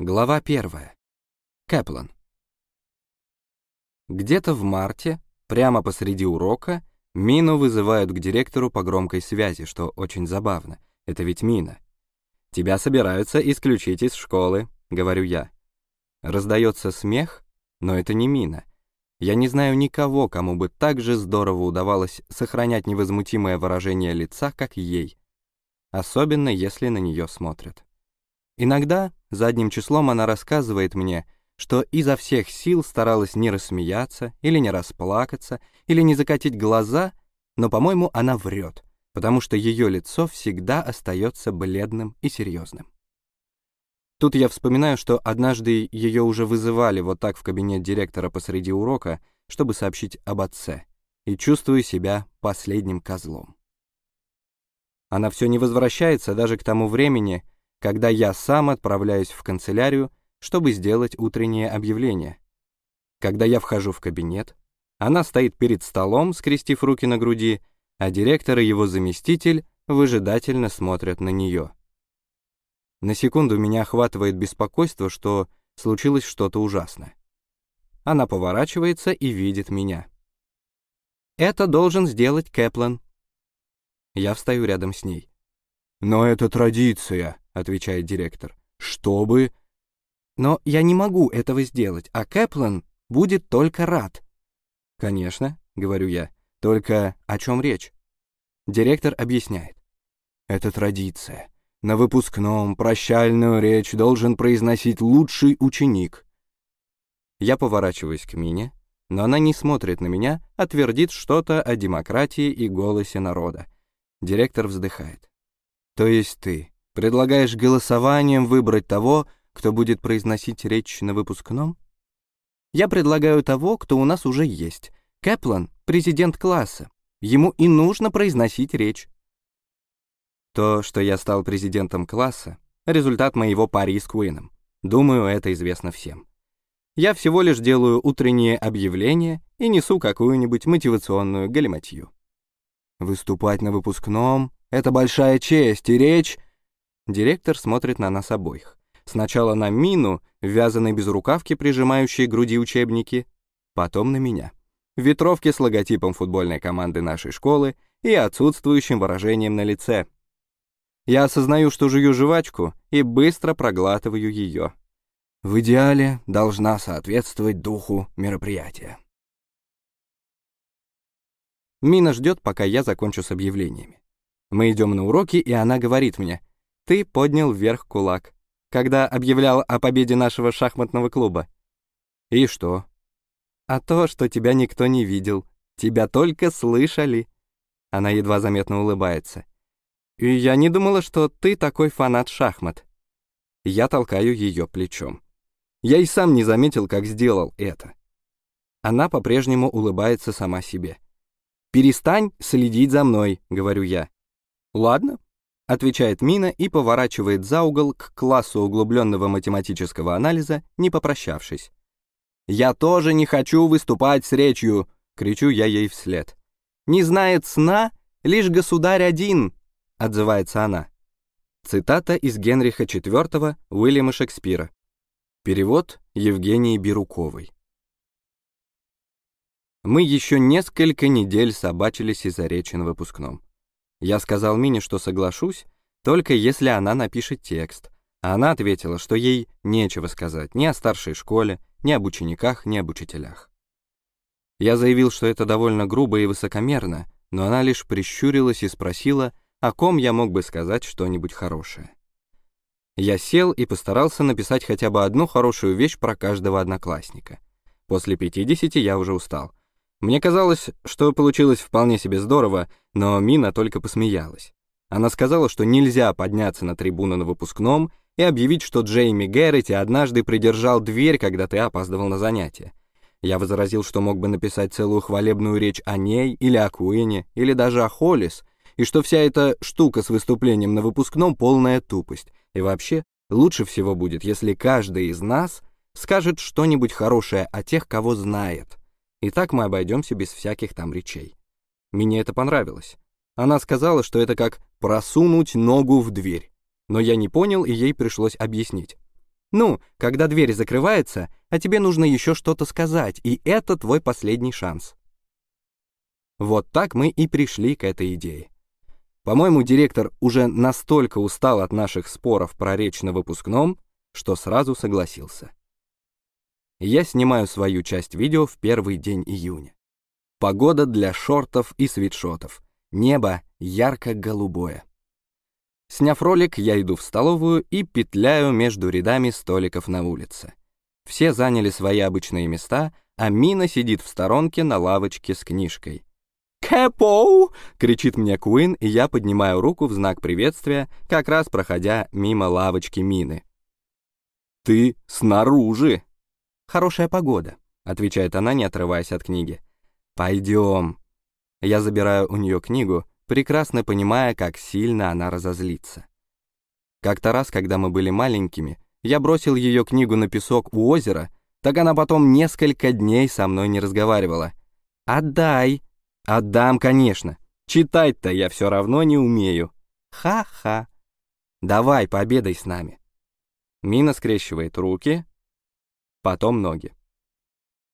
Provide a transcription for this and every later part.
Глава первая. Кэплан. Где-то в марте, прямо посреди урока, Мину вызывают к директору по громкой связи, что очень забавно. Это ведь Мина. «Тебя собираются исключить из школы», — говорю я. Раздается смех, но это не Мина. Я не знаю никого, кому бы так же здорово удавалось сохранять невозмутимое выражение лица, как ей. Особенно, если на нее смотрят. Иногда, задним числом, она рассказывает мне, что изо всех сил старалась не рассмеяться, или не расплакаться, или не закатить глаза, но, по-моему, она врет, потому что ее лицо всегда остается бледным и серьезным. Тут я вспоминаю, что однажды ее уже вызывали вот так в кабинет директора посреди урока, чтобы сообщить об отце, и чувствую себя последним козлом. Она все не возвращается даже к тому времени, когда я сам отправляюсь в канцелярию, чтобы сделать утреннее объявление. Когда я вхожу в кабинет, она стоит перед столом, скрестив руки на груди, а директор и его заместитель выжидательно смотрят на нее. На секунду меня охватывает беспокойство, что случилось что-то ужасное. Она поворачивается и видит меня. «Это должен сделать Кэплан». Я встаю рядом с ней. «Но это традиция», — отвечает директор. «Чтобы...» «Но я не могу этого сделать, а Кэплан будет только рад». «Конечно», — говорю я, — «только о чем речь?» Директор объясняет. «Это традиция. На выпускном прощальную речь должен произносить лучший ученик». Я поворачиваюсь к Мине, но она не смотрит на меня, а твердит что-то о демократии и голосе народа. Директор вздыхает. «То есть ты предлагаешь голосованием выбрать того, кто будет произносить речь на выпускном?» «Я предлагаю того, кто у нас уже есть. Кэплан — президент класса. Ему и нужно произносить речь». То, что я стал президентом класса, результат моего пари с Куином. Думаю, это известно всем. Я всего лишь делаю утренние объявления и несу какую-нибудь мотивационную галиматью. Выступать на выпускном это большая честь, и речь...» Директор смотрит на нас обоих. Сначала на Мину, вязаной безрукавке, прижимающей к груди учебники, потом на меня. В ветровке с логотипом футбольной команды нашей школы и отсутствующим выражением на лице. Я осознаю, что жую жвачку, и быстро проглатываю ее. В идеале должна соответствовать духу мероприятия. Мина ждет, пока я закончу с объявлениями. Мы идем на уроки, и она говорит мне, «Ты поднял вверх кулак, когда объявлял о победе нашего шахматного клуба». «И что?» «А то, что тебя никто не видел. Тебя только слышали». Она едва заметно улыбается. «И я не думала, что ты такой фанат шахмат». Я толкаю ее плечом. Я и сам не заметил, как сделал это. Она по-прежнему улыбается сама себе. «Перестань следить за мной», — говорю я. «Ладно», — отвечает Мина и поворачивает за угол к классу углубленного математического анализа, не попрощавшись. «Я тоже не хочу выступать с речью», — кричу я ей вслед. «Не знает сна лишь государь один», — отзывается она. Цитата из Генриха IV Уильяма Шекспира. Перевод Евгении Бируковой. Мы еще несколько недель собачились из-за речи на выпускном. Я сказал Мине, что соглашусь, только если она напишет текст, а она ответила, что ей нечего сказать ни о старшей школе, ни об учениках, ни об учителях. Я заявил, что это довольно грубо и высокомерно, но она лишь прищурилась и спросила, о ком я мог бы сказать что-нибудь хорошее. Я сел и постарался написать хотя бы одну хорошую вещь про каждого одноклассника. После 50 я уже устал. Мне казалось, что получилось вполне себе здорово, но Мина только посмеялась. Она сказала, что нельзя подняться на трибуну на выпускном и объявить, что Джейми Гэррити однажды придержал дверь, когда ты опаздывал на занятия. Я возразил, что мог бы написать целую хвалебную речь о ней или о Куине, или даже о Холлис, и что вся эта штука с выступлением на выпускном — полная тупость. И вообще, лучше всего будет, если каждый из нас скажет что-нибудь хорошее о тех, кого знает — и так мы обойдемся без всяких там речей. Мне это понравилось. Она сказала, что это как просунуть ногу в дверь. Но я не понял, и ей пришлось объяснить. Ну, когда дверь закрывается, а тебе нужно еще что-то сказать, и это твой последний шанс. Вот так мы и пришли к этой идее. По-моему, директор уже настолько устал от наших споров про речь на выпускном, что сразу согласился. Я снимаю свою часть видео в первый день июня. Погода для шортов и свитшотов. Небо ярко-голубое. Сняв ролик, я иду в столовую и петляю между рядами столиков на улице. Все заняли свои обычные места, а Мина сидит в сторонке на лавочке с книжкой. «Кэпоу!» — кричит мне Куин, и я поднимаю руку в знак приветствия, как раз проходя мимо лавочки Мины. «Ты снаружи!» «Хорошая погода», — отвечает она, не отрываясь от книги. «Пойдем». Я забираю у нее книгу, прекрасно понимая, как сильно она разозлится. Как-то раз, когда мы были маленькими, я бросил ее книгу на песок у озера, так она потом несколько дней со мной не разговаривала. «Отдай!» «Отдам, конечно. Читать-то я все равно не умею». «Ха-ха!» «Давай, пообедай с нами». Мина скрещивает руки, потом ноги.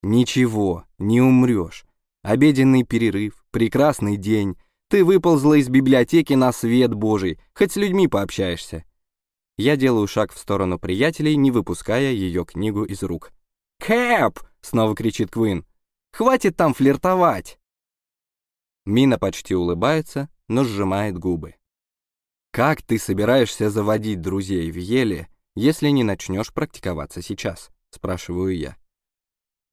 «Ничего, не умрешь. Обеденный перерыв, прекрасный день. Ты выползла из библиотеки на свет божий, хоть с людьми пообщаешься». Я делаю шаг в сторону приятелей, не выпуская ее книгу из рук. «Кэп!» — снова кричит Квин. «Хватит там флиртовать!» Мина почти улыбается, но сжимает губы. «Как ты собираешься заводить друзей в Еле, если не начнешь практиковаться сейчас?» — спрашиваю я.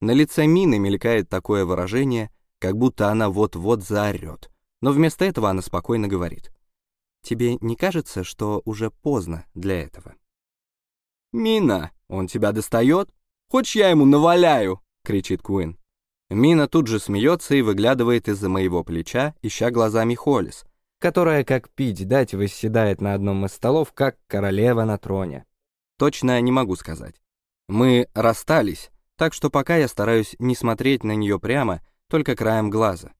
На лице Мины мелькает такое выражение, как будто она вот-вот заорет, но вместо этого она спокойно говорит. «Тебе не кажется, что уже поздно для этого?» «Мина, он тебя достает? Хочешь, я ему наваляю?» — кричит Куин. Мина тут же смеется и выглядывает из-за моего плеча, ища глазами Холлис, которая, как пить дать, восседает на одном из столов, как королева на троне. Точно не могу сказать. Мы расстались, так что пока я стараюсь не смотреть на нее прямо, только краем глаза.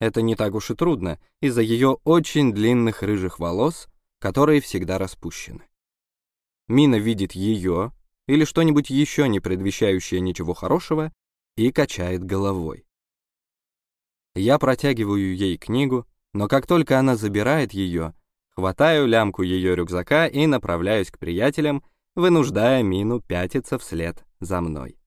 Это не так уж и трудно, из-за ее очень длинных рыжих волос, которые всегда распущены. Мина видит ее или что-нибудь еще не предвещающее ничего хорошего и качает головой. Я протягиваю ей книгу, но как только она забирает ее, хватаю лямку ее рюкзака и направляюсь к приятелям, вынуждая Мину пятиться вслед за мной.